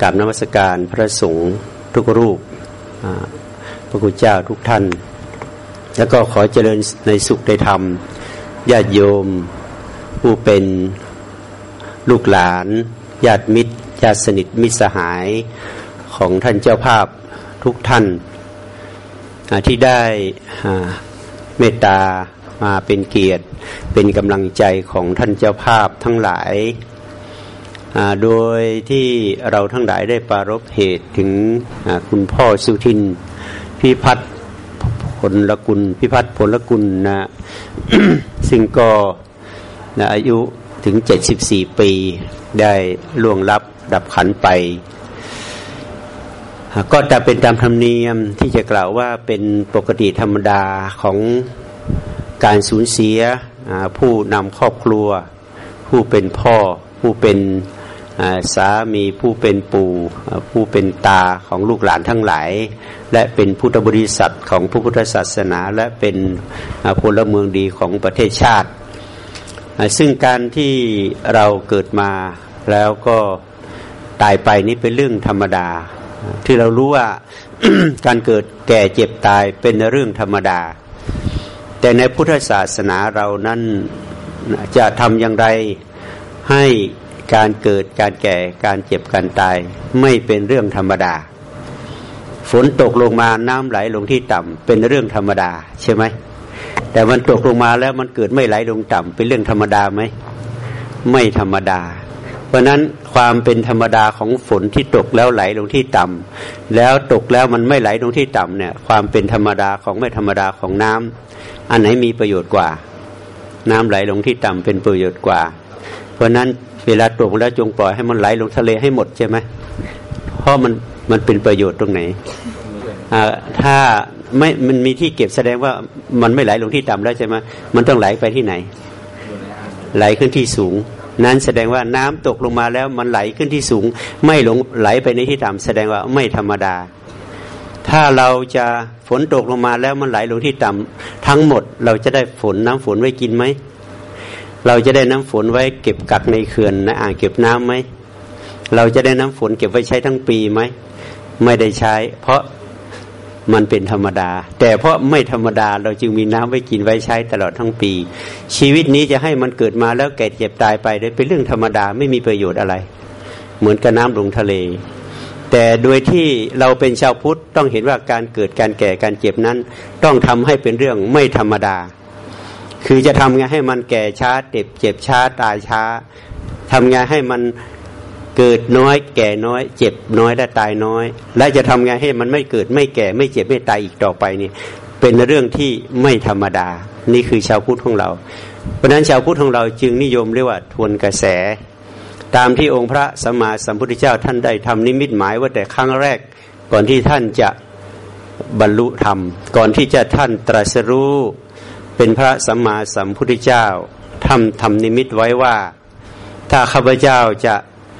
กราบนมัสการพระสงฆ์ทุกรูปพระคุณเจ้าทุกท่าน แล้วก็ขอเจริญในสุขในธรรมญาติโยม ผู้เป็นลูกหลานญาติมิตรญาติสนิทมิตรสหายของท่านเจ้าภาพทุกท่าน ที่ได้เมตตามาเป็นเกียรติ เป็นกำลังใจของท่านเจ้าภาพทั้งหลาย โดยที่เราทั้งหลายได้ปารบเหตุถึงคุณพ่อสุทินพิพัฒน์ผลลกุล พิพัฒน์ผลลกุลนะซึ่งก็นะอายุถึงเจ็ดสิบสี่ปีได้ล่วงลับดับขันไป ก็จะเป็นตามธรรมเนียมที่จะกล่าวว่าเป็นปกติธรรมดาของการสูญเสียผู้นำครอบครัว ผู้เป็นพ่อผู้เป็น สามีผู้เป็นปู่ผู้เป็นตาของลูกหลานทั้งหลาย และเป็นพุทธบริษัทของพระพุทธศาสนา และเป็นพลเมืองดีของประเทศชาติ ซึ่งการที่เราเกิดมาแล้วก็ตายไปนี่เป็นเรื่องธรรมดา ที่เรารู้ว่าการเกิดแก่เจ็บตายเป็นเรื่องธรรมดา แต่ในพุทธศาสนาเรานั้นจะทำอย่างไรให้ การเกิดการแก่การเจ็บการตาย ไม่เป็นเรื่องธรรมดา ฝนตกลงมาน้ำไหลลงที่ต่ำเป็นเรื่องธรรมดา ใช่ไหมแต่มันตกลงมาแล้วมันเกิดไม่ไหลลงต่ำเป็นเรื่องธรรมดาไหมไม่ธรรมดา เพราะนั้นความเป็นธรรมดาของฝนที่ตกแล้วไหลลงที่ต่ำแล้วตกแล้วมันไม่ไหลลงที่ต่ำเนี่ย ความเป็นธรรมดาของไม่ธรรมดาของน้ำอันไหนมีประโยชน์กว่า น้ำไหลลงที่ต่ำเป็นประโยชน์กว่า เพราะนั้น เวลาตกแล้วจงปล่อยให้มันไหลลงทะเลให้หมดใช่ไหมเพราะมันมันเป็นประโยชน์ตรงไหนถ้าไม่มันมีที่เก็บแสดงว่ามันไม่ไหลลงที่ต่ำแล้วใช่ไหมมันต้องไหลไปที่ไหน ไหลขึ้นที่สูง นั้นแสดงว่าน้ำตกลงมาแล้วมันไหลขึ้นที่สูง ไม่ลงไหลไปในที่ต่ำแสดงว่าไม่ธรรมดา ถ้าเราจะฝนตกลงมาแล้วมันไหลลงที่ต่ำทั้งหมดเราจะได้ฝนน้ำฝนไว้กินไหม เราจะได้น้ำฝนไว้เก็บกักในเขื่อนในอ่างเก็บน้ำไหมเราจะได้น้ำฝนเก็บไว้ใช้ทั้งปีไหมไม่ได้ใช้ เพราะมันเป็นธรรมดา แต่เพราะไม่ธรรมดาเราจึงมีน้ำไว้กินไว้ใช้ตลอดทั้งปี ชีวิตนี้จะให้มันเกิดมาแล้วแก่เจ็บตายไปได้เป็นเรื่องธรรมดาไม่มีประโยชน์อะไร เหมือนกับน้ำลงทะเล แต่โดยที่เราเป็นชาวพุทธต้องเห็นว่าการเกิดการแก่การเจ็บนั้น ต้องทำให้เป็นเรื่องไม่ธรรมดา คือจะทำไงให้มันแก่ช้าเจ็บเจ็บช้าตายช้าทำไงให้มันเกิดน้อย แก่น้อย เจ็บน้อยและตายน้อย และจะทำไงให้มันไม่เกิดไม่แก่ไม่เจ็บไม่ตายอีกต่อไปนี่เป็นเรื่องที่ไม่ธรรมดา นี่คือชาวพุทธของเรา เพราะนั้นชาวพุทธของเราจึงนิยมเรียกว่าทวนกระแส ตามที่องค์พระสัมมาสัมพุทธเจ้าท่านได้ทำนิมิตหมายว่าแต่ครั้งแรกก่อนที่ท่านจะบรรลุธรรม ก่อนที่จะท่านตรัสรู้ เป็นพระสัมมาสัมพุทธเจ้าทำทำนิมิตไว้ว่า ถ้าข้าพเจ้าจะ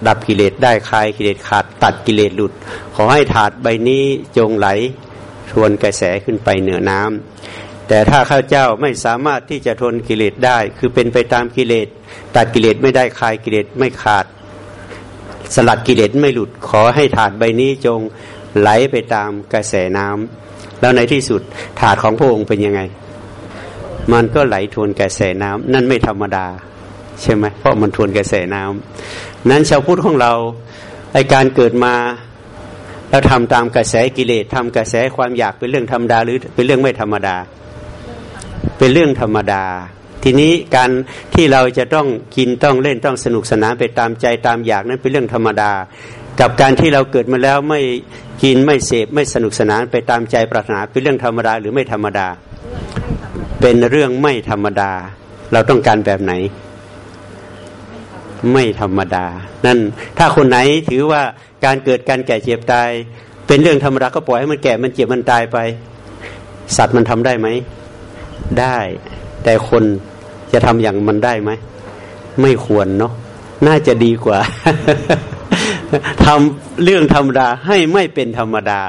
ดับกิเลสได้คลายกิเลสขาดตัดกิเลสหลุด ขอให้ถาดใบนี้จงไหลทวนกระแสขึ้นไปเหนือน้ำแต่ถ้าข้าเจ้าไม่สามารถที่จะทนกิเลสได้ คือเป็นไปตามกิเลสตัดกิเลสไม่ได้คลายกิเลสไม่ขาด สลัดกิเลสไม่หลุด ขอให้ถาดใบนี้จงไหลไปตามกระแสน้ำแล้วในที่สุดถาดของพระองค์เป็นยังไง มันก็ไหลทวนกระแสน้ำนั่นไม่ธรรมดา ใช่ไหมเพราะมันทวนกระแสน้ำนั้นชาวพุทธของเราไอการเกิดมาแล้วทำตามกระแสกิเลสทำกระแสความอยากเป็นเรื่องธรรมดาหรือเป็นเรื่องไม่ธรรมดา เป็นเรื่องธรรมดา ทีนี้การที่เราจะต้องกินต้องเล่นต้องสนุกสนานไปตามใจตามอยากนั้นเป็นเรื่องธรรมดา กับการที่เราเกิดมาแล้วไม่กินไม่เสพไม่สนุกสนานไปตามใจปรารถนาเป็นเรื่องธรรมดาหรือไม่ธรรมดา เป็นเรื่องไม่ธรรมดา เราต้องการแบบไหน ไม่ธรรมดา นั่น ถ้าคนไหนถือว่าการเกิดการแก่เจ็บตาย เป็นเรื่องธรรมดาก็ปล่อยให้มันแก่มันเจ็บมันตายไป สัตว์มันทำได้ไหม ได้ แต่คนจะทำอย่างมันได้ไหม ไม่ควรเนาะน่าจะดีกว่าทำเรื่องธรรมดาให้ไม่เป็นธรรมดา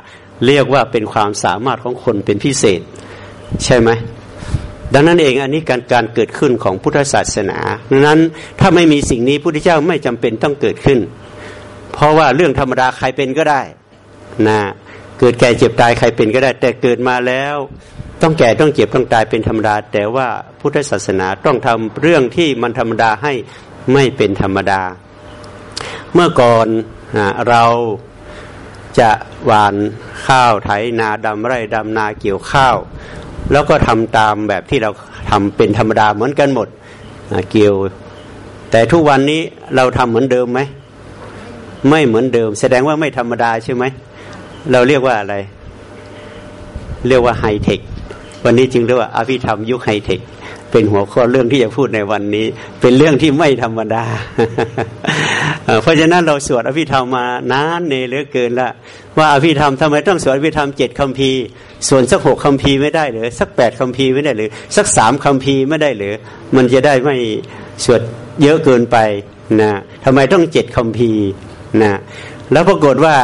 เรียกว่าเป็นความสามารถของคนเป็นพิเศษ ใช่ไหม ดังนั้นเองอันนี้การการเกิดขึ้นของพุทธศาสนาดังนั้นถ้าไม่มีสิ่งนี้พุทธเจ้าไม่จำเป็นต้องเกิดขึ้น เพราะว่าเรื่องธรรมดาใครเป็นก็ได้นะเกิดแก่เจ็บตายใครเป็นก็ได้ แต่เกิดมาแล้ว ต้องแก่ต้องเจ็บต้องตายเป็นธรรมดา แต่ว่าพุทธศาสนาต้องทำเรื่องที่มันธรรมดาให้ไม่เป็นธรรมดา เมื่อก่อนเราจะหวานข้าวไถนาดำไร่ดำนาเกี่ยวข้าว แล้วก็ทำตามแบบที่เราทำเป็นธรรมดาเหมือนกันหมดเกี่ยว แต่ทุกวันนี้เราทำเหมือนเดิมไหมไม่เหมือนเดิม แสดงว่าไม่ธรรมดาใช่ไหมเราเรียกว่าอะไร เรียกว่าไฮเทควันนี้จึงเรียกว่าอภิธรรมยุคไฮเทคเป็นหัวข้อเรื่องที่จะพูดในวันนี้ เป็นเรื่องที่ไม่ธรรมดา เพราะฉะนั้นเราสวดอภิธรรมมานานเนเหลือเกินละว่าอภิธรรมทำไมต้องสวดอภิธรรมเจ็ดคำพีส่วนสักหกคำพีไม่ได้หรือสักแปดคำพีไม่ได้หรือ สักสามคำพีไม่ได้หรือ มันจะได้ไม่สวดเยอะเกินไปนะทำไมต้องเจ็ดคำพีนะแล้วปรากฏว่า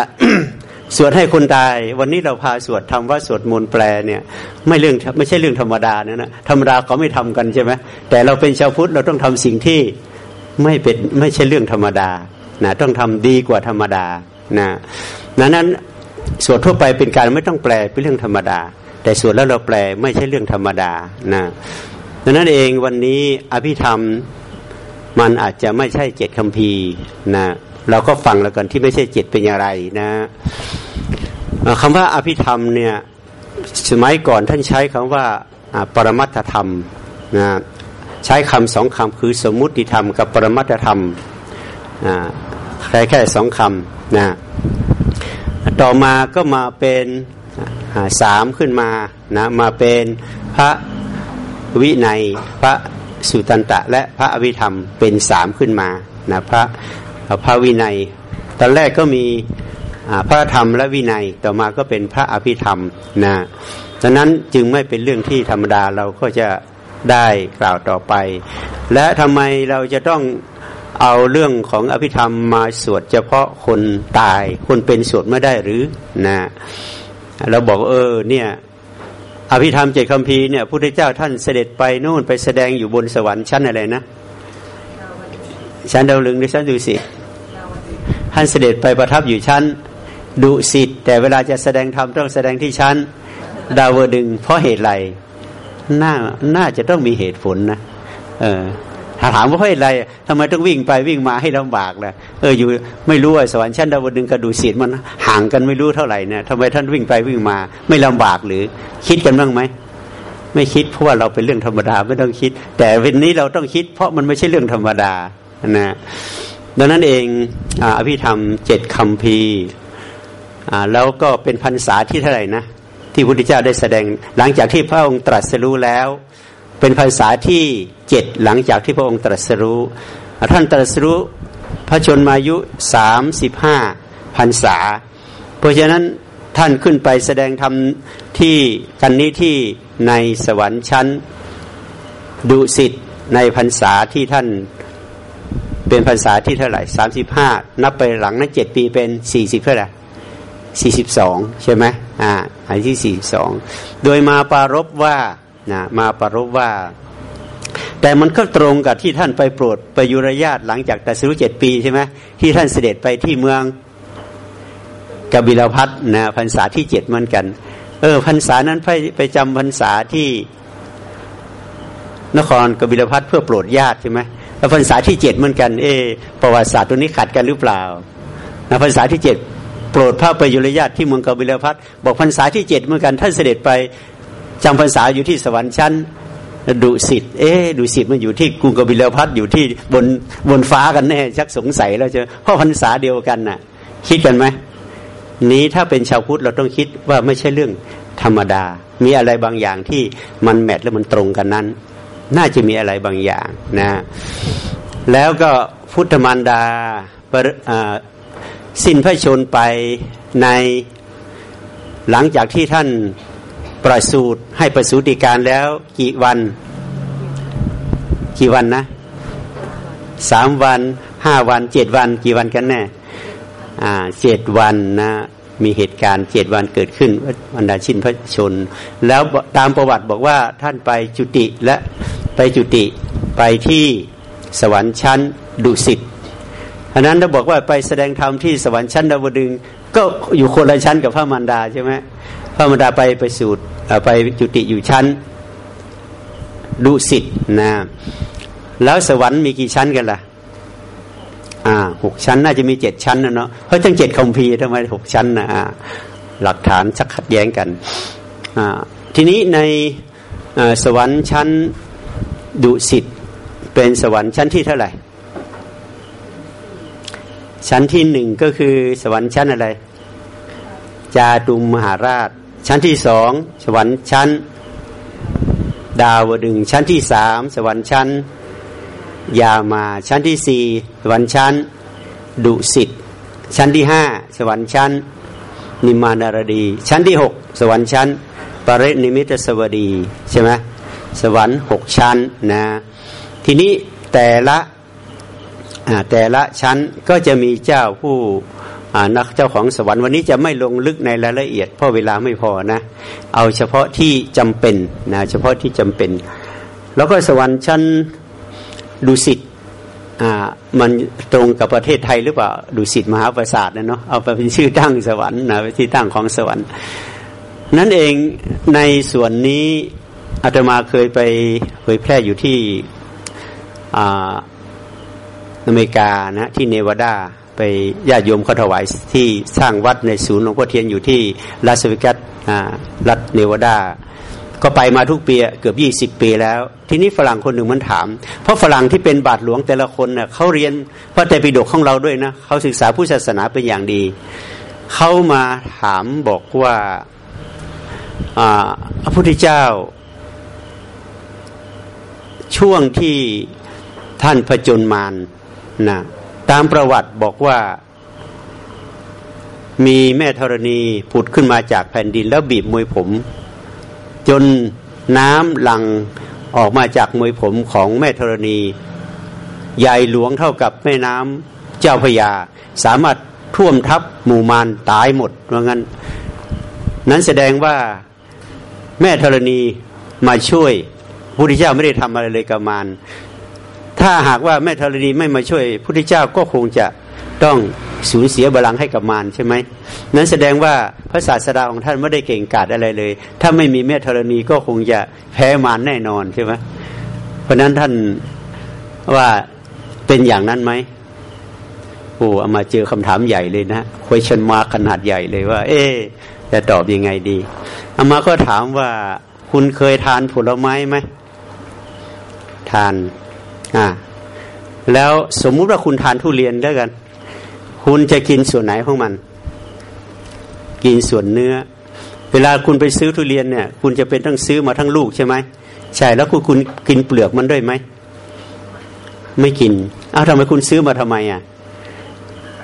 สวดให้คนตาย วันนี้เราพาสวดทำว่าสวดมนต์แปลเนี่ย ไม่เรื่องไม่ใช่เรื่องธรรมดานะนะธรรมดาเขาไม่ทำกันใช่ไหมแต่เราเป็นชาวพุทธเราต้องทำสิ่งที่ไม่เป็นไม่ใช่เรื่องธรรมดา นะต้องทำดีกว่าธรรมดานะนั้นนั้นสวดทั่วไปเป็นการไม่ต้องแปลเป็นเรื่องธรรมดา แต่สวดแล้วเราแปลไม่ใช่เรื่องธรรมดานะดังนั้นเองวันนี้อภิธรรมมันอาจจะไม่ใช่เจ็ดคำพีนะเราก็ฟังแล้วกันที่ไม่ใช่เจ็ดเป็นอย่างไรนะคำว่าอภิธรรมเนี่ยสมัยก่อนท่านใช้คำว่าปรมัตถธรรมนะใช้คำสองคำคือสมมุติธรรมกับปรมัตถธรรม แค่แค่สองคำนะต่อมาก็มาเป็นสามขึ้นมานะมาเป็นพระวินัยพระสุตันตะ และพระอภิธรรมเป็นสามขึ้นมานะพระพระวินัย ตอนแรกก็มีพระธรรมและวินัยต่อมาก็เป็นพระอภิธรรมนะดังนั้นจึงไม่เป็นเรื่องที่ธรรมดาเราก็จะได้กล่าวต่อไป และทำไมเราจะต้อง เอาเรื่องของอภิธรรมมาสวดเฉพาะคนตาย คนเป็นสวดไม่ได้หรือนะเราบอกเออเนี่ยอภิธรรมเจตคำพีเนี่ยพุทธเจ้าท่านเสด็จไปนู่นไปแสดงอยู่บนสวรรค์ชั้นอะไรนะชั้นดาวลึงหรือชั้นดุสิตท่านเสด็จไปประทับอยู่ชั้นดุสิตแต่เวลาจะแสดงธรรมต้องแสดงที่ชั้นดาวดึงเพราะเหตุไรน่าน่าจะต้องมีเหตุผลนะเออ ถ้าถามว่าเพราะอะไรทำไมต้องวิ่งไปวิ่งมาให้ลำบากล่ะเอออยู่ไม่รู้ว่าสวรรค์ชั้นดาวดึงกับดุสิตมันห่างกันไม่รู้เท่าไหร่เนี่ยทำไมท่านวิ่งไปวิ่งมา ไม่ลำบากหรือ คิดกันบ้างไหมไม่คิดเพราะว่าเราเป็นเรื่องธรรมดาไม่ต้องคิด แต่วันนี้เราต้องคิด เพราะมันไม่ใช่เรื่องธรรมดานะดังนั้นเองอภิธรรมเจ็ดคำพีแล้วก็เป็นพรรษาที่เท่าไหร่นะที่พระพุทธเจ้าได้แสดงหลังจากที่พระองค์ตรัสรู้แล้ว เป็นพรรษาที่เจ็ดหลังจากที่พระองค์ตรัสรู้ ท่านตรัสรู้พระชนมายุสามสิบห้าพรรษา เพราะฉะนั้นท่านขึ้นไปแสดงธรรมที่กันนี้ที่ในสวรรค์ชั้นดุสิตในพรรษาที่ท่านเป็นพรรษาที่เท่าไหร่สามสิบห้านับไปหลังนั้นเจ็ดปีเป็นสี่สิบเท่าไหร่สี่สิบสองใช่ไหมอ่าอันที่สี่สองโดยมาปารบว่า นะมาปรบว่า แต่มันก็ตรงกับที่ท่านไปโปรดไปยุรญาตหลังจากแตัสรุเจ็ดปีใช่ไหมที่ท่านเสด็จไปที่เมืองกบิลพัทนะพรรษาที่เจ็ดเหมือนกัน เออพรรษานั้นไปไปจำพรรษาที่นครกบิลพัทเพื่อโปรดญาติใช่ไหมแล้วพรรษาที่เจ็ดเหมือนกัน เอประวัติศาสตร์ตัวนี้ขัดกันหรือเปล่านะพรรษาที่เจ็ดโปรดพระประยุรญาติที่เมืองกบิลพัทบอกพรรษาที่เจ็ดเหมือนกันท่านเสด็จไป จำพรรษาอยู่ที่สวรรค์ชั้นดุสิต เอ๊ดุสิตมันอยู่ที่กรุงกบิลพัทอยู่ที่บนบนฟ้ากันแน่ชักสงสัยแล้วเจอเพราะพรรษาเดียวกันน่ะ คิดกันไหมนี้ถ้าเป็นชาวพุทธเราต้องคิดว่าไม่ใช่เรื่องธรรมดา มีอะไรบางอย่างที่มันแมทและมันตรงกันนั้น น่าจะมีอะไรบางอย่างนะ แล้วก็พุทธมารดาสิ้นพระชนไปในหลังจากที่ท่าน ประสูติให้ประสูติการแล้วกี่วัน กี่วันนะสามวันห้าวันเจ็ดวัน กี่วันกันแน่อ่าเจ็ดวันนะมีเหตุการณ์เจ็ดวันเกิดขึ้นบรรดาชินพระชน แล้วตามประวัติบอกว่าท่านไปจุติและไปจุติไปที่สวรรค์ชั้นดุสิตอันนั้นถ้าบอกว่าไปแสดงธรรมที่สวรรค์ชั้นดาวดึงก็อยู่คนละชั้นกับพระมารดาใช่ไหม พระมดาไปไปสูตรไปจุติอยู่ชั้นดุสิตนะแล้วสวรรค์มีกี่ชั้นกันล่ะอ่าหกชั้น น่าจะมีเจ็ดชั้นนะเนาะเพราะตั้งเจ็ดคอมพีทำไมหกชั้นนะหลักฐานชักขัดแย้งกันอ่าทีนี้ในสวรรค์ชั้นดุสิตเป็นสวรรค์ชั้นที่เท่าไหร่ ชั้นที่หนึ่งก็คือสวรรค์ชั้นอะไร จาตุมมหาราช ชั้นที่สองสวรรค์ชั้น ดาวดึงชั้นที่สามสวรรค์ชั้น ยามาชั้นที่สี่สวรรค์ชั้น ดุสิตชั้นที่ห้าสวรรค์ชั้น นิมานารดี ชั้นที่หกสวรรค์ชั้น ปรินิมิตสวดีใช่ไหมสวรรค์หกชั้นนะทีนี้แต่ละแต่ละชั้นก็จะมีเจ้าผู้ นักเจ้าของสวรรค์วันนี้จะไม่ลงลึกในรายละเอียด เพราะเวลาไม่พอนะ เอาเฉพาะที่จำเป็นนะเฉพาะที่จำเป็น แล้วก็สวรรค์ชั้นดุสิตอ่ามันตรงกับประเทศไทยหรือเปล่าดุสิตมหาปราสาทนะเนาะเอาไปเป็นชื่อตั้งสวรรค์นะเป็นที่ตั้งของสวรรค์ นั่นเองในส่วนนี้อาตมาเคยไปเผยแพร่อยู่ที่อเมริกานะที่เนวาดา ไปญาติโยมเขาถวายที่สร้างวัดในศูนย์หลวงพ่อเทียนอยู่ที่ลาสเวกัสรัฐเนวาดา ก็ไปมาทุกปีเกือบยี่สิบปีแล้ว ทีนี้ฝรั่งคนหนึ่งมันถาม เพราะฝรั่งที่เป็นบาทหลวงแต่ละคนเน่ยเขาเรียนพระไตรปิฎกของเราด้วยนะเขาศึกษาผู้ศาสนาเป็นอย่างดีเขามาถามบอกว่าพระพุทธเจ้า ช่วงที่ท่านพระจนมารนะ ตามประวัติบอกว่า มีแม่ธรณีผุดขึ้นมาจากแผ่นดินแล้วบีบมวยผม จนน้ำหลังออกมาจากมวยผมของแม่ธรณี ใหญ่หลวงเท่ากับแม่น้ำเจ้าพยา สามารถท่วมทับหมู่มารตายหมดว่างั้น นั้นแสดงว่าแม่ธรณีมาช่วยพระพุทธเจ้าไม่ได้ทำอะไรเลยกับมาร ถ้าหากว่าแม่ธรณีไม่มาช่วยพุทธเจ้าก็คงจะต้องสูญเสียบาลังให้กับมารใช่ไหมนั้นแสดงว่าพระศาสดาของท่านไม่ได้เก่งกาจอะไรเลย ถ้าไม่มีแม่ธรณีก็คงจะแพ้มารแน่นอนใช่ไหมเพราะนั้นท่านว่าเป็นอย่างนั้นไหมโอ้เอามาเจอคำถามใหญ่เลยนะคุยชันมาขนาดใหญ่เลยว่า เอ๊จะตอบยังไงดีอามาก็ถามว่าคุณเคยทานผลไม้ไหมทาน อ่าแล้วสมมุติว่าคุณทานทุเรียนด้วยกัน คุณจะกินส่วนไหนของมัน กินส่วนเนื้อ เวลาคุณไปซื้อทุเรียนเนี่ย คุณจะเป็นต้องซื้อมาทั้งลูกใช่ไหมใช่แล้วคุณคุณกินเปลือกมันด้วยไหมไม่กินอ้าวทำไมคุณซื้อมาทำไมอะ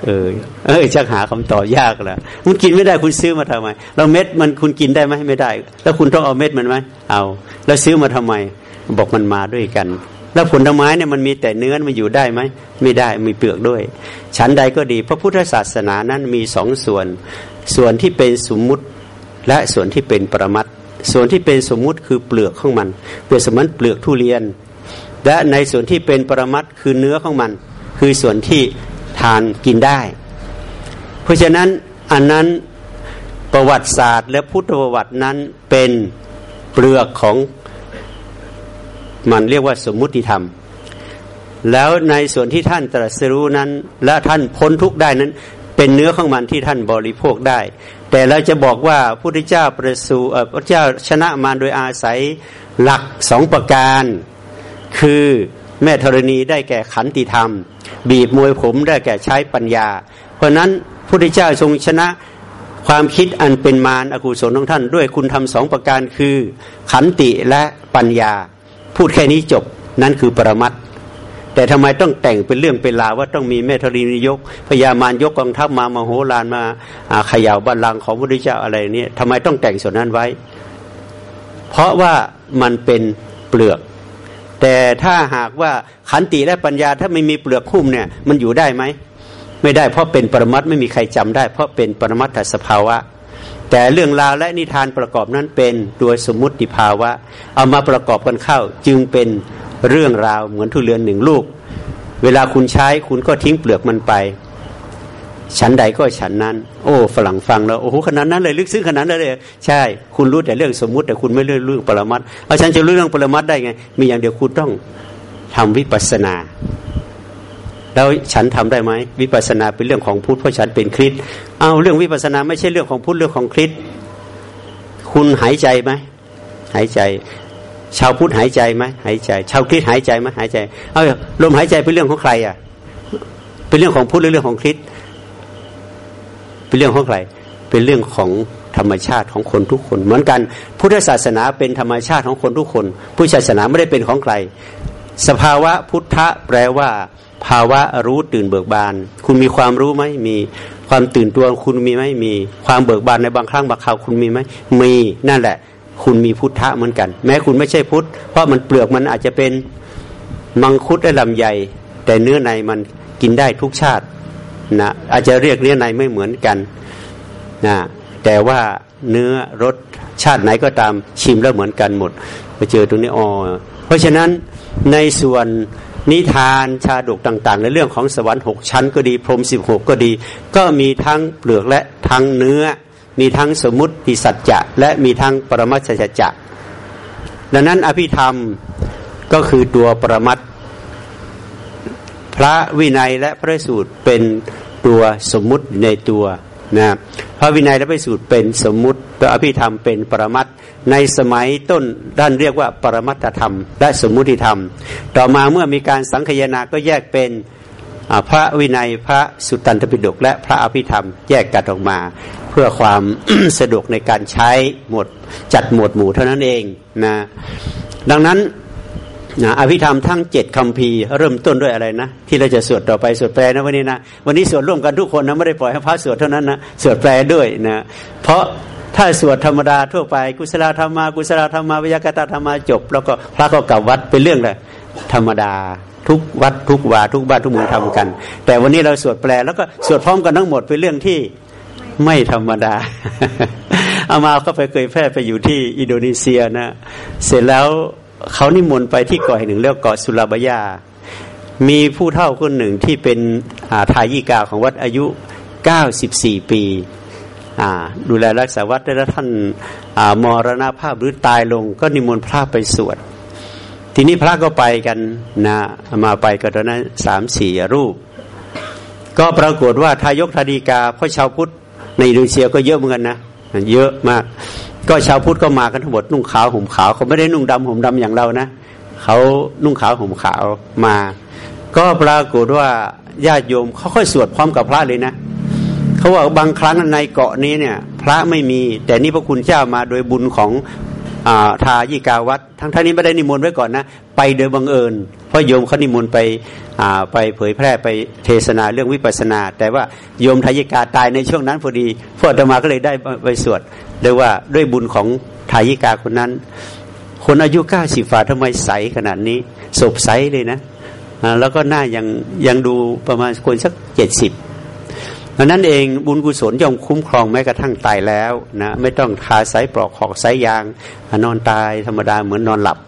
เออเออจะหาคำตอบยากแล้วคุณกินไม่ได้คุณซื้อมาทำไม เราเม็ดมันคุณกินได้ไหมไม่ได้ แล้วคุณต้องเอาเม็ดมันไหมเอา แล้วซื้อมาทำไม บอกมันมาด้วยกัน แล้วผลไม้เนี่ยมันมีแต่เนื้อมันอยู่ได้ไหมไม่ได้มีเปลือกด้วย ชั้นใดก็ดี พระพุทธศาสนานั้นมีสองส่วน ส่วนที่เป็นสมมุติและส่วนที่เป็นปรมัตส่วนที่เป็นสมมุติคือเปลือกของมัน เปลือกสมันเปลือกทุเรียน และในส่วนที่เป็นปรมัตคือเนื้อของมัน คือส่วนที่ทานกินได้ เพราะฉะนั้นอันนั้นประวัติศาสตร์ และพุทธประวัตินั้นเป็นเปลือกของ มันเรียกว่าสมมุติธรรม แล้วในส่วนที่ท่านตรัสรู้นั้น และท่านพ้นทุกได้นั้น เป็นเนื้อของมันที่ท่านบริโภคได้ แต่เราจะบอกว่าพระพุทธเจ้าประสูพระเจ้าชนะมารโดยอาศัยหลักสองประการ คือแม่ธรณีได้แก่ขันติธรรม บีบมวยผมได้แก่ใช้ปัญญา เพราะนั้นพุทธเจ้าทรงชนะความคิดอันเป็นมารอกุศลของท่าน ด้วยคุณทำสองประการคือ ขันติและปัญญา พูดแค่นี้จบนั่นคือปรมัตแต่ทำไมต้องแต่งเป็นเรื่องเป็นราวว่าต้องมีเมธรีนิยกพญามารยกกองทัพมามาโหรานมาขย่าวบัลลังก์ของพระพุทธเจ้าอะไรเนี่ยทำไมต้องแต่งส่วนนั้นไว้ เพราะว่ามันเป็นเปลือก แต่ถ้าหากว่าขันติและปัญญาถ้าไม่มีเปลือกคุ้มเนี่ย มันอยู่ได้ไหมไม่ได้เพราะเป็นปรมัตไม่มีใครจำได้ เพราะเป็นปรมัตถสภาวะ แต่เรื่องราวและนิทานประกอบนั้นเป็นตัวสมมติภาวะ เอามาประกอบกันเข้า จึงเป็นเรื่องราวเหมือนทุเรียนหนึ่งลูก เวลาคุณใช้คุณก็ทิ้งเปลือกมันไปฉันใดก็ฉันนั้น โอ้ฝรั่งฟังแล้วโอ้โหขนาดนั้นเลยลึกซึ้งขนาดนั้นเลยใช่ คุณรู้แต่เรื่องสมมุติ แต่คุณไม่รู้เรื่องปรมัตเอาฉันจะรู้เรื่องปรมัตได้ไง มีอย่างเดียวคุณต้องทำวิปัสสนา แล้วฉันทำได้ไหมวิปัสนาเป็นเรื่องของพุทธเพราะฉันเป็นคริสเอาเรื่องวิปัสสนาไม่ใช่เรื่องของพุทธเรื่องของคริสคุณหายใจไหมหายใจ ชาวพุทธหายใจไหมหายใจ ชาวคริสหายใจไหมหายใจ เอาลมหายใจเป็นเรื่องของใครอะ เป็นเรื่องของพุทธหรือเรื่องของคริสเป็นเรื่องของใคร เป็นเรื่องของธรรมชาติของคนทุกคน เหมือนกัน พุทธศาสนาเป็นธรรมชาติของคนทุกคน พุทธศาสนาไม่ได้เป็นของใคร สภาวะพุทธะแปลว่า ภาวะรู้ตื่นเบิกบาน คุณมีความรู้ไหมมีความตื่นตัวคุณมีไหมมี ความเบิกบานในบางครั้งบางคราวคุณมีไหมมีนั่นแหละ คุณมีพุทธะเหมือนกัน แม้คุณไม่ใช่พุทธ เพราะมันเปลือกมันอาจจะเป็นมังคุดและลำไยแต่เนื้อในมันกินได้ทุกชาตินะอาจจะเรียกเนื้อในไม่เหมือนกันนะแต่ว่าเนื้อรสชาติไหนก็ตามชิมแล้วเหมือนกันหมดไปเจอตรงนี้อ๋อเพราะฉะนั้นในส่วน นิทานชาดกต่างๆ ในเรื่องของสวรรค์หกชั้นก็ดี พรมสิบหกก็ดี ก็มีทั้งเปลือกและทั้งเนื้อ มีทั้งสมมติสัจจะ และมีทั้งปรมัตสัจจะ ดังนั้นอภิธรรมก็คือตัวปรมัตพระวินัยและพระสูตรเป็นตัวสมมุติในตัว นะพระวินัยและพระสูตรเป็นสมมุติตัวอภิธรรมเป็นปรมัตในสมัยต้นด้านเรียกว่าปรมัตธรรม และสมมุติธรรม ต่อมาเมื่อมีการสังคยนาก็แยกเป็นพระวินัยพระสุตตันตปิฎกและพระอภิธรรมแยกกันออกมา เพื่อความสะดวกในการใช้หมดจัดหมวดหมู่เท่านั้นเองนะดังนั้น นะอภิธรรมทั้งเจ็ดคำพีเริ่มต้นด้วยอะไรนะ ที่เราจะสวดต่อไปสวดแปลนะวันนี้นะวันนี้สวดร่วมกันทุกคนนะไม่ได้ปล่อยให้พระสวดเท่านั้นนะสวดแปลด้วยนะเพราะถ้าสวดธรรมดาทั่วไป กุศลธรรมากุศลธรรมาวิยากตธรรมาจบ แล้วก็พระก็กลับวัดเป็นเรื่องเลยธรรมดาทุกวัดทุกวาทุกบ้านทุกเมืองทำกัน แต่วันนี้เราสวดแปลแล้วก็สวดพร้อมกันทั้งหมดเป็นเรื่องที่ไม่ธรรมดาเอามาเขาไปเคยแพร่ไปอยู่ที่อินโดนีเซียนะ เสร็จแล้ว เขานิมนต์ไปที่เกาะแห่งหนึ่งเรียกเกาะสุราบยา มีผู้เฒ่าคนหนึ่งที่เป็นทายิกาของวัดอายุ 94 ปีดูแลรักษาวัดแล้วท่านมรณภาพหรือตายลง ก็นิมนต์พระไปสวด ทีนี้พระก็ไปกันนะมาไปกันตอนนั้นสามสี่รูป ก็ปรากฏว่าทายกทาดีกาเพราะชาวพุทธในอินโดนีเซียก็เยอะเหมือนกันนะ เยอะมาก ก็ชาวพุทธก็มากันทั้งหมดนุ่งขาวห่มขาวเขาไม่ได้นุ่งดำห่มดำอย่างเรานะเขานุ่งขาวห่มขาวมา ก็ปรากฏว่าญาติโยมเขาค่อยสวดพร้อมกับพระเลยนะเขาว่าบางครั้งในเกาะนี้เนี่ย พระไม่มี แต่นี่พระคุณเจ้ามาโดยบุญของ ทายิกาวัดทั้งท่านนี้ไม่ได้นิมนต์ไว้ก่อนนะ ไปโดยบังเอิญ เพราะโยมเขานิมนต์ไปไปเผยแพร่ไปเทศนาเรื่องวิปัสนา แต่ว่าโยมทายิกาตายในช่วงนั้นพอดีพวกธรรมาก็เลยได้ไปสวดเรียกว่าด้วยบุญของทายิกาคนนั้น คนอายุเก้าสิบฝ่าทำไมใสขนาดนี้ศพใสเลยนะแล้วก็หน้ายังยังดูประมาณคนสักเจ็ดสิบ ดังนั้นเองบุญกุศลย่อมคุ้มครองแม้กระทั่งตายแล้วนะไม่ต้องคาไซปลอกหอกไซยาง นอนตายธรรมดาเหมือนนอนหลับ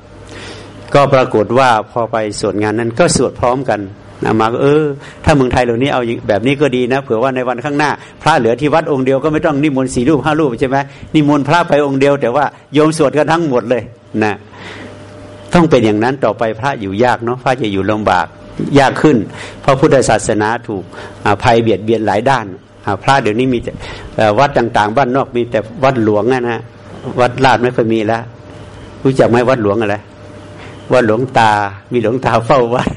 ก็ปรากฏว่าพอไปสวดงานนั้นก็สวดพร้อมกันนะมาเออ ถ้าเมืองไทยเหล่านี้เอาแบบนี้ก็ดีนะเผื่อว่าในวันข้างหน้า พระเหลือที่วัดองค์เดียวก็ไม่ต้องนิมนต์สี่รูปห้ารูปใช่ไหมนิมนต์พระไปองค์เดียว แต่ว่าโยมสวดกันทั้งหมดเลยนะต้องเป็นอย่างนั้นต่อไปพระอยู่ยากเนาะพระจะอยู่ลำบาก ยากขึ้น เพราะพุทธศาสนาถูกภัยเบียดเบียนหลายด้านพระเดี๋ยวนี้มีแต่วัดต่าง ๆ บ้านนอกมีแต่วัดหลวงนะฮะวัดลาดไม่ค่อยมีแล้วรู้จักไหมวัดหลวงอะไรวัดหลวงตา มีหลวงตาเฝ้าวัด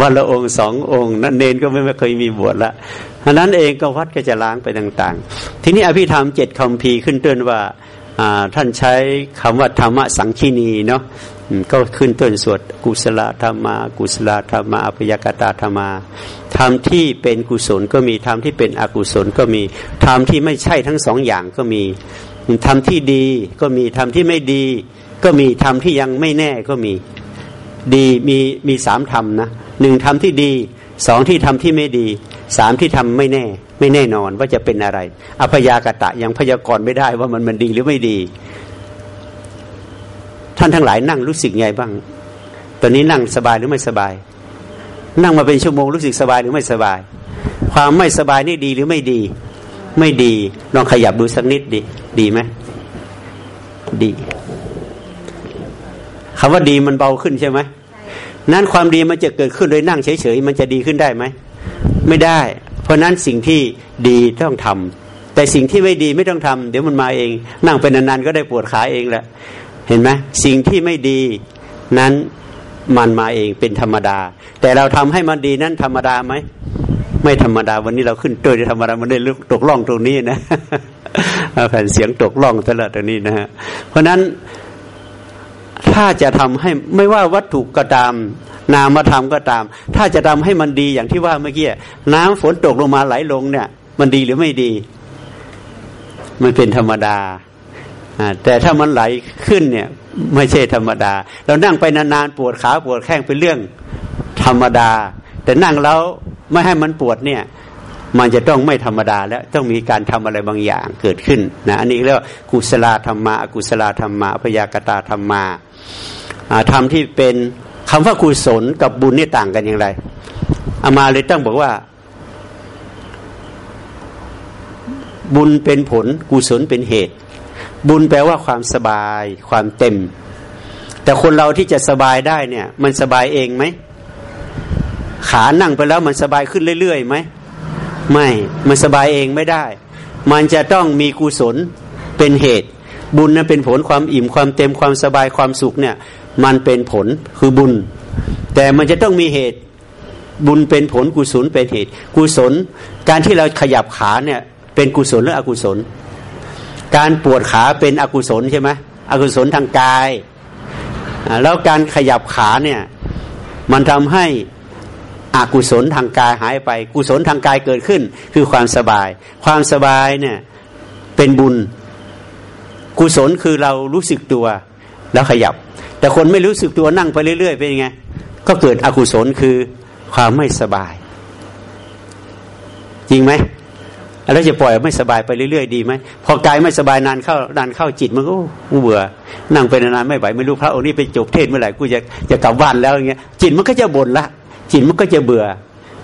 วันละองค์สององค์ นั่นเนนก็ไม่เคยมีบวชละเพราะนั้นเองก็วัดก็จะล้างไปต่าง ๆ ทีนี้อภิธรรมเจ็ดคำพีขึ้นเต้นว่าท่านใช้คำว่าธรรมะสังคีนีเนาะ ก็ขึ้นต้นสวดกุศลธรรมา กุศลธรรมาอภยกตาธรรมาธรรมที่เป็นกุศลก็มีธรรมที่เป็นอกุศลก็มีธรรมที่ไม่ใช่ทั้งสองอย่างก็มีธรรมที่ดีก็มีธรรมที่ไม่ดี ก็มีธรรมที่ยังไม่แน่ก็มีดีมีมีสามธรรมนะหนึ่งธรรมที่ดีสองที่ทำที่ไม่ดีสามที่ทำไม่แน่ ไม่แน่นอนว่าจะเป็นอะไรอภยากตะยังพยากรณ์ไม่ได้ว่ามันมันดีหรือไม่ดี ท่านทั้งหลายนั่งรู้สึกไงบ้าง ตอนนี้นั่งสบายหรือไม่สบาย นั่งมาเป็นชั่วโมงรู้สึกสบายหรือไม่สบาย ความไม่สบายนี่ดีหรือไม่ดี ไม่ดีลองขยับดูสักนิดดีดีไหมดีคำว่าดีมันเบาขึ้นใช่ไหมนั้นความดีมันจะเกิดขึ้นโดยนั่งเฉยๆมันจะดีขึ้นได้ไหมไม่ได้ เพราะนั้นสิ่งที่ดีต้องทำแต่สิ่งที่ไม่ดีไม่ต้องทำเดี๋ยวมันมาเอง นั่งเป็นนานๆก็ได้ปวดขาเองแหละ เห็นไหมสิ่งที่ไม่ดีนั้นมันมาเองเป็นธรรมดา แต่เราทำให้มันดีนั้นธรรมดาไหมไม่ธรรมดาวันนี้เราขึ้นตัวธรรมดามันได้ตกล่องตรงนี้นะแผ่นเสียงตกล่องตลอดตรงนี้นะฮะเพราะนั้นถ้าจะทำให้ไม่ว่าวัตถุก็ตาม นามธรรมก็ตาม ถ้าจะทำให้มันดีอย่างที่ว่าเมื่อกี้น้ำฝนตกลงมาไหลลงเนี่ย มันดีหรือไม่ดี มันเป็นธรรมดา แต่ถ้ามันไหลขึ้นเนี่ยไม่ใช่ธรรมดา เรานั่งไปนานๆปวดขาปวดแข้งเป็นเรื่องธรรมดา แต่นั่งแล้วไม่ให้มันปวดเนี่ย มันจะต้องไม่ธรรมดา แล้วต้องมีการทำอะไรบางอย่างเกิดขึ้นนะอันนี้เรียกว่ากุศลธรรมะอกุศลธรรมะพยากตาธรรมะธรรมที่เป็นคำว่ากุศลกับบุญนี่ต่างกันอย่างไรอามาเลยต้องบอกว่า บุญเป็นผลกุศลเป็นเหตุ บุญแปลว่าความสบาย ความเต็ม แต่คนเราที่จะสบายได้เนี่ย มันสบายเองไหมขานั่งไปแล้วมันสบายขึ้นเรื่อยๆไหมไม่ มันสบายเองไม่ได้ มันจะต้องมีกุศลเป็นเหตุ บุญนั้นเป็นผลความอิ่มความเต็มความสบายความสุขเนี่ย มันเป็นผลคือบุญ แต่มันจะต้องมีเหตุบุญเป็นผลกุศลเป็นเหตุ กุศล การที่เราขยับขาเนี่ย เป็นกุศลหรืออกุศล การปวดขาเป็นอกุศลใช่ไหมอกุศลทางกาย แล้วการขยับขาเนี่ยมันทำให้อกุศลทางกายหายไป กุศลทางกายเกิดขึ้น คือความสบาย ความสบายเนี่ยเป็นบุญ กุศลคือเรารู้สึกตัวแล้วขยับ แต่คนไม่รู้สึกตัวนั่งไปเรื่อย ๆ เป็นยังไงก็เกิดอกุศลคือความไม่สบาย จริงไหม แล้วจะปล่อยไม่สบายไปเรื่อยๆดีไหมพอกายไม่สบายนานเข้านานเข้าจิตมันก็เบื่อ นั่งไปนานๆไม่ไหวไม่รู้พระองค์นี้ไปจบเทศเมื่อไหร่กูจะจะกลับบ้านแล้วอย่างเงี้ยจิตมันก็จะบ่นละ จิตมันก็จะเบื่อ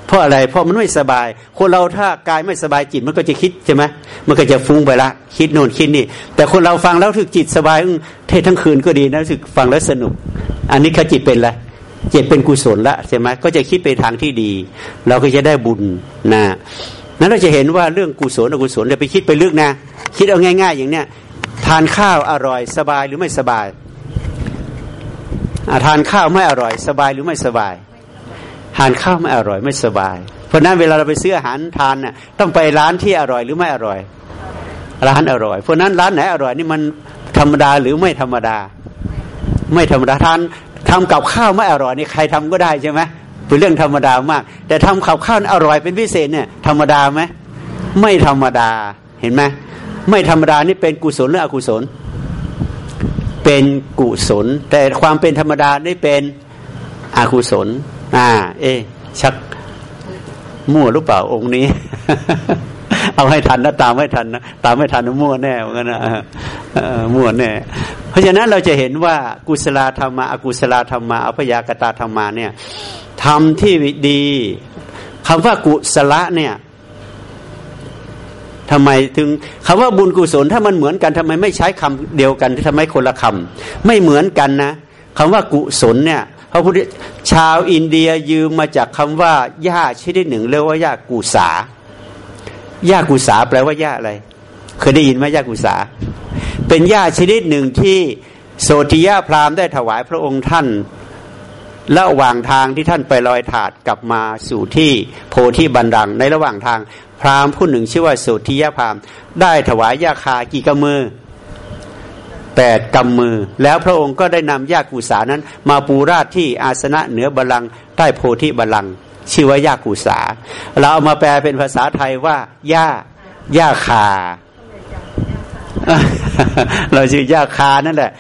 เพราะอะไรเพราะมันไม่สบาย คนเราถ้ากายไม่สบายจิตมันก็จะคิดใช่ไหมมันก็จะฟุ้งไปละ คิดโน่นคิดนี่ แต่คนเราฟังแล้วถึกจิตสบายเทศทั้งคืนก็ดีนะรู้สึกฟังแล้วสนุก อันนี้เขาจิตเป็นอะไรจิตเป็นกุศลละใช่ไหมก็จะคิดไปทางที่ดี เราก็จะได้บุญนะ นั้นเราจะเห็นว่าเรื่องกุศลอกุศลเนี่ยไปคิดไปลึกนะ คิดเอาง่าย ๆ อย่างเนี้ยทานข้าวอร่อยสบายหรือไม่สบายทานข้าวไม่อร่อย สบายหรือไม่สบาย ทานข้าวไม่อร่อยไม่สบาย เพราะนั้นเวลาเราไปซื้ออาหารทานน่ะต้องไปร้านที่อร่อยหรือไม่อร่อย ร้านอร่อย เพราะนั้นร้านไหนอร่อยนี่มันธรรมดาหรือไม่ธรรมดา ไม่ธรรมดาทานทำกับข้าวไม่อร่อยนี่ใครทำก็ได้ใช่ไหม เป็นเรื่องธรรมดามาก แต่ทำกับข้าวอร่อยเป็นพิเศษเนี่ยธรรมดาไหมไม่ธรรมดาเห็นไหมไม่ธรรมดานี่เป็นกุศลหรืออกุศล เป็นกุศล แต่ความเป็นธรรมดานี่เป็นอกุศล อ่า เอ๊ชักมั่วหรือเปล่าองค์นี้ เอาให้ทันนะตามให้ทันนะตามไม่ทันมั่วแน่เหมือนกันนะมั่วแน่ เพราะฉะนั้นเราจะเห็นว่ากุศลธรรมะอกุศลธรรมะอภยากตาธรรมะเนี่ย ทำที่ดีคำว่ากุศลเนี่ยทำไมถึงคำว่าบุญกุศลถ้ามันเหมือนกันทำไมไม่ใช้คำเดียวกันทำไมคนละคำไม่เหมือนกันนะคำว่ากุศลเนี่ยพระพุทธชาวอินเดียยืมมาจากคำว่าหญ้าชนิดหนึ่งเรียกว่าหญ้ากุสาหญ้ากุสาแปลว่าหญ้าอะไร เคยได้ยินไหมหญ้ากุสา เป็นหญ้าชนิดหนึ่งที่โสติยาพราหมณ์ได้ถวายพระองค์ท่าน ระหว่างทางที่ท่านไปลอยถาดกลับมาสู่ที่โพธิบันดัง ในระหว่างทาง พราหมณ์ผู้หนึ่งชื่อว่าโสติยาพราหมณ์ ได้ถวายยาคากี่กำมือแปดกำมือ แล้วพระองค์ก็ได้นำยากุสานั้น มาปูราดที่อาสนะเหนือบัลลังก์ใต้โพธิบัลลังก์ชื่อว่ายากุสา เราเอามาแปลเป็นภาษาไทยว่าหญ้าหญ้าคา เราชื่อหญ้าคานั่นแหละ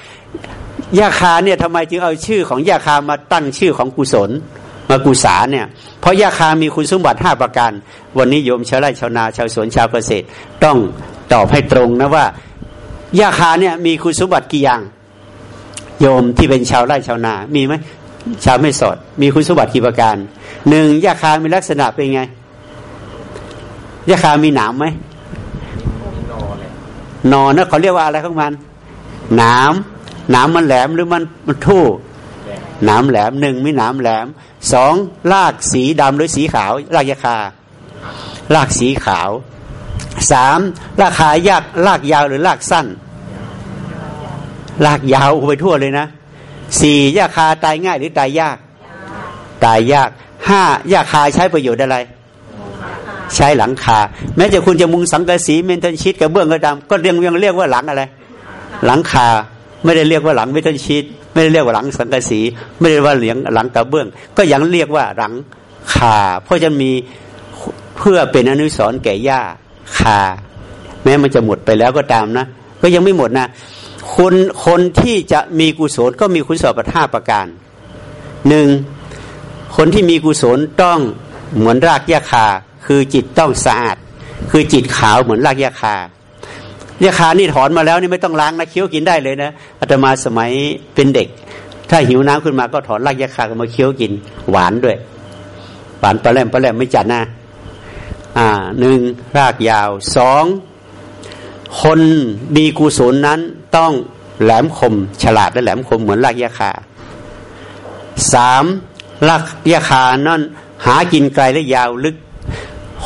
หญ้าคาเนี่ยทำไมจึงเอาชื่อของหญ้าคามาตั้งชื่อของกุศลมากุสาเนี่ยเพราะหญ้าคามีคุณสมบัติห้าประการ วันนี้โยมชาวไร่ชาวนาชาวสวนชาวเกษตร ต้องตอบให้ตรงนะว่ายาคาเนี่ยมีคุณสมบัติกี่อย่าง โยมที่เป็นชาวไร่ชาวนามีไหมชาวไม่สอด มีคุณสมบัติกี่ประการหนึ่งยาคามีลักษณะเป็นไงยาคามีหนามไหมนอนนะเขาเรียกว่าอะไรของมันหนาม หนามมันแหลมหรือมันมันทู่หนามแหลมหนึ่งมีหนามแหลมสองลากสีดำหรือสีขาวลากยาคาลากสีขาวสามลากขายากลากยาวหรือลากสั้น ลากยาวไปทั่วเลยนะสี่ยาคาตายง่ายหรือตายยาก ตายยากห้ายาคาใช้ประโยชน์อะไร ใช้หลังคา แม้จะคุณจะมุงสังกะสีเมนทันชิดกับเบื้องกระดำก็เรียกยังเรียกว่าหลังอะไร หลังคา ไม่ได้เรียกว่าหลังเมทันชิดไม่ได้เรียกว่าหลังสังกะสี ไม่ได้ว่าเหลียงหลังกระเบื้อง ก็ยังเรียกว่าหลังคาเพราะจะมีเพื่อเป็นอนุสรณ์แก่ย่าคาแม้มันจะหมดไปแล้วก็ตามนะ ก็ยังไม่หมดนะคนคนที่จะมีกุศลก็มีคุณสมบัติห้าประการหนึ่งคนที่มีกุศลต้องเหมือนรากยาคา คือจิตต้องสะอาด คือจิตขาวเหมือนรากยาคา ยาคานี่ถอนมาแล้วนี่ไม่ต้องล้างนะเคี้ยวกินได้เลยนะอาตมาสมัยเป็นเด็ก ถ้าหิวน้ำขึ้นมาก็ถอนรากยาคากมาเคี้ยวกิน หวานด้วย หวานปลาแหลมปลาแหลมไม่จัดนะอ่าหนึ่งรากยาวสองคนมีกุศลนั้นต้องแหลมคม ฉลาดและแหลมคมเหมือนรากยาคาสามรากยาคานั่นหากินไกลและยาวลึก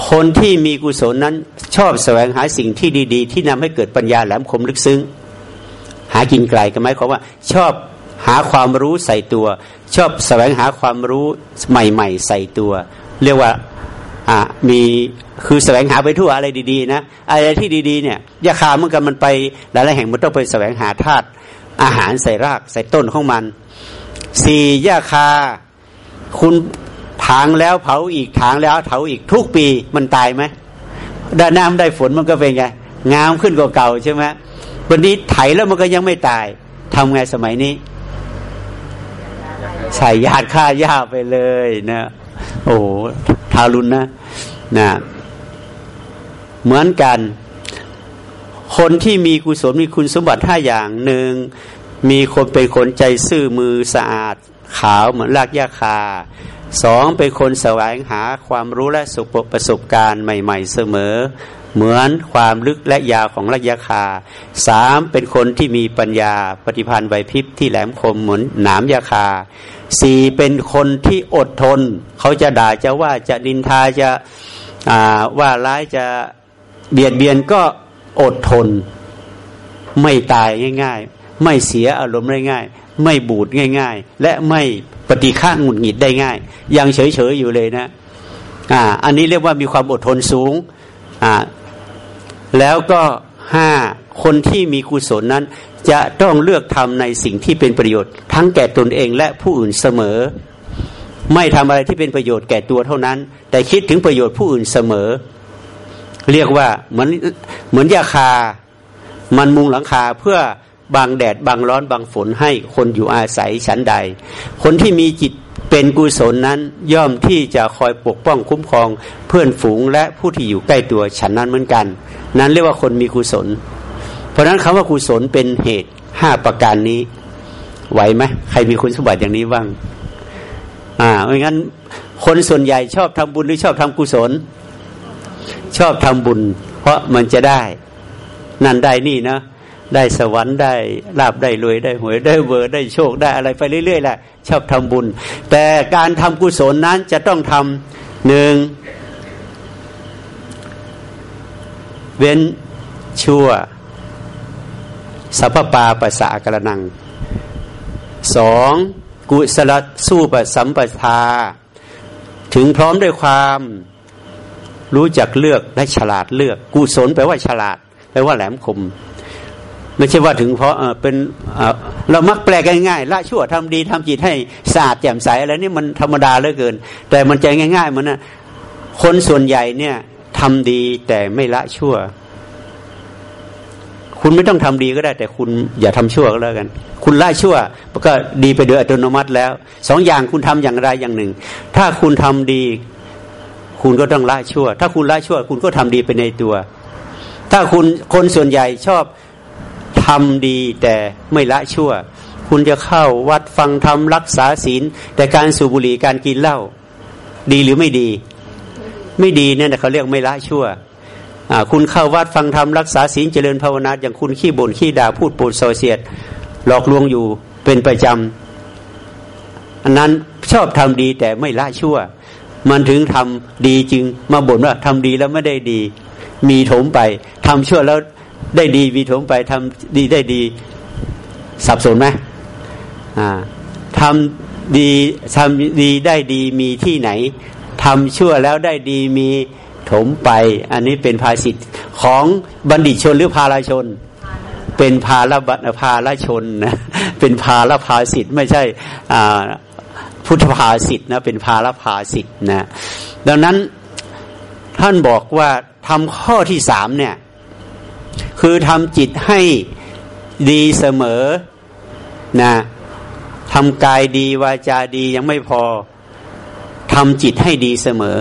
คนที่มีกุศลนั้น ชอบแสวงหาสิ่งที่ดี ๆ ที่นำให้เกิดปัญญาแหลมคมลึกซึ้ง หากินไกลก็หมายความว่า ชอบหาความรู้ใส่ตัว ชอบแสวงหาความรู้ใหม่ ๆ ใส่ตัว เรียกว่าอ่ามีคือแสวงหาไปทั่วอะไรดีๆนะอะไรที่ดีๆเนี่ยยาคาเมื่อกันมันไปหลายๆแห่งมันต้องไปแสวงหาธาตุอาหารใส่รากใส่ต้นของมันสี่ยาคา คุณ ถางแล้วเผาอีกถางแล้วเผาอีกทุกปีมันตายไหมได้น้ำได้ฝนมันก็เป็นไงงามขึ้นกว่าเก่าใช่ไหมวันนี้ไถแล้วมันก็ยังไม่ตายทำไงสมัยนี้ ใส่ยาฆ่าหญ้าไปเลยนะโอ้ทารุณนะนะเหมือนกัน คนที่มีกุศลมีคุณสมบัติห้าอย่างหนึ่งมีคนเป็นคนใจซื่อมือสะอาดขาวเหมือนรากหญ้าคา สองเป็นคนแสวงหาความรู้และสุประสบการณ์ใหม่ ๆ เสมอ เหมือนความลึกและยาวของระยะคาสามเป็นคนที่มีปัญญาปฏิพันธ์ไหวพริบที่แหลมคมเหมือนหนามยาคาสี่เป็นคนที่อดทน เขาจะด่าจะว่าจะดินทาจะว่าร้ายจะเบียดเบียนก็อดทน ไม่ตายง่าย ๆ ไม่เสียอารมณ์ง่าย ไม่บูดง่าย ๆ และไม่ปฏิฆาหงุดหงิดได้ง่าย ยังเฉยๆอยู่เลยนะอ่าอันนี้เรียกว่ามีความอดทนสูงอ่าแล้วก็ห้าคนที่มีกุศลนั้น จะต้องเลือกทำในสิ่งที่เป็นประโยชน์ ทั้งแก่ตนเองและผู้อื่นเสมอ ไม่ทำอะไรที่เป็นประโยชน์แก่ตัวเท่านั้น แต่คิดถึงประโยชน์ผู้อื่นเสมอ เรียกว่าเหมือนเหมือนยาคา มันมุงหลังคาเพื่อ บางแดดบางร้อนบางฝนให้คนอยู่อาศัยชั้นใด คนที่มีจิตเป็นกุศลนั้นย่อมที่จะคอยปกป้องคุ้มครองเพื่อนฝูงและผู้ที่อยู่ใกล้ตัวฉันนั้นเหมือนกัน นั้นเรียกว่าคนมีกุศล เพราะฉะนั้นคำว่ากุศลเป็นเหตุห้าประการนี้ไหวไหมใครมีคุณสมบัติอย่างนี้บ้างอ่าไม่งั้น คนส่วนใหญ่ชอบทำบุญหรือชอบทำกุศล ชอบทำบุญ เพราะมันจะได้ นั่นได้นี่นะ ได้สวรรค์ได้ลาบได้รวยได้หวยได้เวอร์ได้โชคได้อะไรไปเรื่อยๆแหละชอบทำบุญ แต่การทำกุศลนั้นจะต้องทำหนึ่งเว้นชั่วสัพปาปัสสะกระนังสองกุศลสู้ปสัมปทา ถึงพร้อมด้วยความรู้จักเลือกและฉลาดเลือก กุศลแปลว่าฉลาดแปลว่าแหลมคม ไม่ใช่ว่าถึงเพราะเป็นเรามักแปลกง่ายละชั่วทำดีทำจิตให้สะอาดแจ่มใสอะไรนี่มันธรรมดาเหลือเกิน แต่มันใจง่าย ๆ มันนะคนส่วนใหญ่เนี่ยทำดีแต่ไม่ละชั่ว คุณไม่ต้องทำดีก็ได้ แต่คุณอย่าทำชั่วก็แล้วกัน คุณละชั่วก็ดีไปโดยอัตโนมัติแล้วสองอย่างคุณทำอย่างไรอย่างหนึ่ง ถ้าคุณทำดี คุณก็ต้องละชั่ว ถ้าคุณละชั่ว คุณก็ทำดีไปในตัว ถ้าคุณคนส่วนใหญ่ชอบ ทำดีแต่ไม่ละชั่ว คุณจะเข้าวัดฟังธรรมรักษาศีล แต่การสูบบุหรี่การกินเหล้าดีหรือไม่ดี ไม่ดีเนั่นเขาเรียกไม่ละชั่วคุณเข้าวัดฟังธรรมรักษาศีลเจริญภาวนาอย่างคุณขี้บ่นขี้ด่าพูดปูดโซเสียด หลอกลวงอยู่เป็นประจำอันนั้นชอบทำดีแต่ไม่ละชั่ว มันถึงทำดีจึงมาบ่นว่าทำดีแล้วไม่ได้ดี มีถมไปทำชั่วแล้ว ได้ดีมีถมไปทำดีได้ดีสับสนไหมทำดีทำดีได้ดีมีที่ไหนทำชั่วแล้วได้ดีมีถมไป อันนี้เป็นภาษิตของบัณฑิตชนหรือภาลชน เป็นภาลบัณภาลชนนะเป็นภาลภาสิทธ์ไม่ใช่พุทธภาสิทธ์นะเป็นภาลภาสิทธ์นะดังนั้นท่านบอกว่าทำข้อที่สามเนี่ย คือทำจิตให้ดีเสมอนะทำกายดีวาจาดียังไม่พอทำจิตให้ดีเสมอ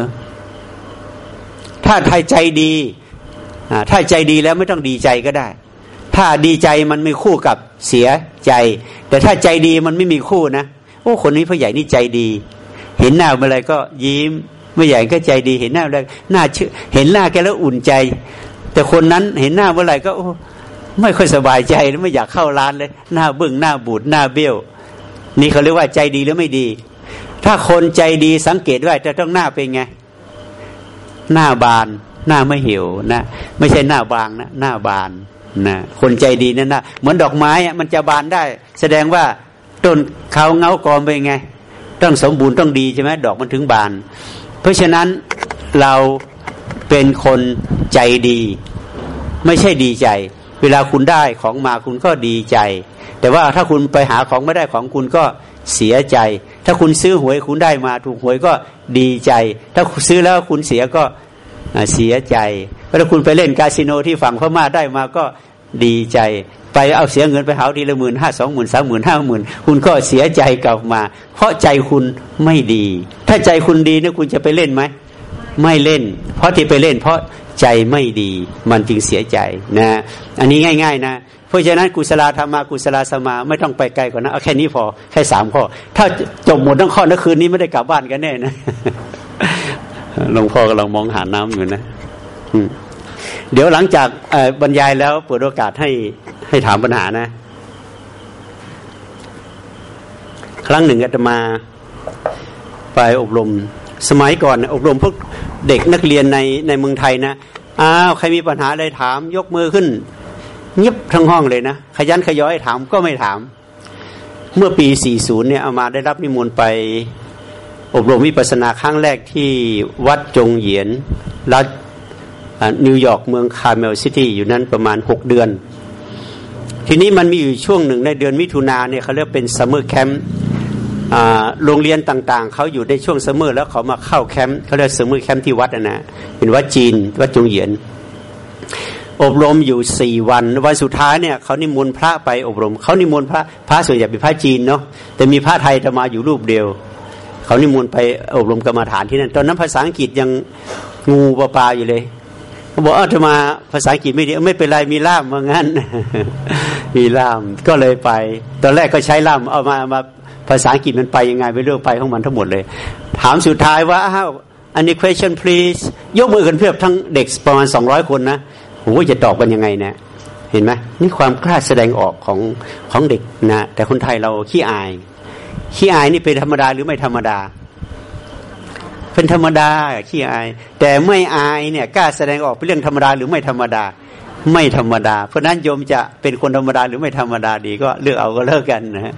ถ้าไทยใจดีถ้าใจดีแล้วไม่ต้องดีใจก็ได้ ถ้าดีใจมันไม่คู่กับเสียใจ แต่ถ้าใจดีมันไม่มีคู่นะโอ้คนนี้พ่อใหญ่นี่ใจดี เห็นหน้าเมื่อไรก็ยิ้มเมื่อใหญ่ก็ใจดี เห็นหน้าอะไรหน้าเชื่อเห็นหน้าแกแล้วอุ่นใจ แต่คนนั้นเห็นหน้าเมื่อไหร่ก็โอ้ไม่ค่อยสบายใจไม่อยากเข้าร้านเลย หน้าเบื้องหน้าบูดหน้าเบี้ยว นี่เขาเรียกว่าใจดีหรือไม่ดี ถ้าคนใจดีสังเกตไว้จะต้องหน้าเป็นไง หน้าบาน หน้าไม่หี่ยวนะ ไม่ใช่หน้าบางนะ หน้าบานนะคนใจดีนั่นนะเหมือนดอกไม้มันจะบานได้ แสดงว่าต้นเขาเงากรมเป็นไง ต้องสมบูรณ์ต้องดีใช่ไหมดอกมันถึงบาน เพราะฉะนั้นเรา เป็นคนใจดี ไม่ใช่ดีใจ เวลาคุณได้ของมาคุณก็ดีใจ แต่ว่าถ้าคุณไปหาของไม่ได้ของคุณก็เสียใจ ถ้าคุณซื้อหวยคุณได้มาถูกหวยก็ดีใจ ถ้าซื้อแล้วคุณเสียก็เสียใจถ้าคุณไปเล่นคาสิโนที่ฝั่งพม่าได้มาก็ดีใจไปเอาเสียเงินไปหาทีละหมื่นห้าสองหมื่นสามหมื่นห้าหมื่นคุณก็เสียใจกลับมา เพราะใจคุณไม่ดี ถ้าใจคุณดีเนี่ยคุณจะไปเล่นไหม ไม่เล่น เพราะที่ไปเล่น เพราะใจไม่ดีมันจึงเสียใจนะ อันนี้ง่าย ๆ นะ เพราะฉะนั้นกุศลธรรมากุศลสมาไม่ต้องไปไกลกว่านั้นเอาแค่นี้พอแค่สามข้อ ถ้าจบหมดทั้งข้อนั้นคืนนี้ไม่ได้กลับบ้านกันแน่นะหลวงพ่อกำลังมองหาน้ำอยู่นะเดี๋ยวหลังจากบรรยายแล้วเปิดโอกาสให้ให้ถามปัญหานะ ครั้งหนึ่งอาตมาไปอบรม สมัยก่อนอบรมพวกเด็กนักเรียนในในเมืองไทยนะอ้าวใครมีปัญหาอะไรถามยกมือขึ้นเงียบทั้งห้องเลยนะคะยั้นคะยอถามก็ไม่ถาม เมื่อปี 40 เนี่ยอาตมาได้รับนิมนต์ไปอบรมวิปัสสนาครั้งแรกที่วัดจวงเหยียนรัฐนิวยอร์กเมืองคาร์เมลซิตี้อยู่นั้นประมาณ 6 เดือน ทีนี้มันมีอยู่ช่วงหนึ่งในเดือนมิถุนาเนี่ยเขาเรียกเป็น summer camp โรงเรียนต่างๆ เขาอยู่ในช่วง summer แล้วเขามาเข้าแคมป์เขาเรียก summer camp ที่วัดนะเป็นวัดจีนวัดจวงเหยียน อบรมอยู่สี่วันวันสุดท้ายเนี่ยเขานิมนต์พระไปอบรมเขานิมนต์พระพระส่วนใหญ่เป็นพระจีนเนาะแต่มีพระไทยจะมาอยู่รูปเดียว เขานิมนต์ไปอบรมกรรมฐานที่นั่นตอนนั้นภาษาอังกฤษยังงูๆ ปลาๆอยู่เลยเขาบอกเออจะมาภาษาอังกฤษไม่ดีไม่เป็นไรมีล่ามว่างั้น มีล่ามก็เลยไป ตอนแรกก็ใช้ล่ามเอามามา ภาษาอังกฤษมันไปยังไงไปเรื่องไปของมันทั้งหมดเลย ถามสุดท้ายว่าอ้าวอันนี้ question please ยกมือกันเพียบทั้งเด็กประมาณสองร้อยคนนะโอ้จะตอบกันยังไงเนะเห็นไหมนี่ความกล้าแสดงออกของของเด็กนะแต่คนไทยเราขี้อายขี้อายนี่เป็นธรรมดาหรือไม่ธรรมดา เป็นธรรมดาขี้อาย แต่ไม่อายเนี่ยกล้าแสดงออกเป็นเรื่องธรรมดาหรือไม่ธรรมดา ไม่ธรรมดา เพราะนั้นโยมจะเป็นคนธรรมดาหรือไม่ธรรมดาดีก็เลือกเอาก็เลิกกันนะ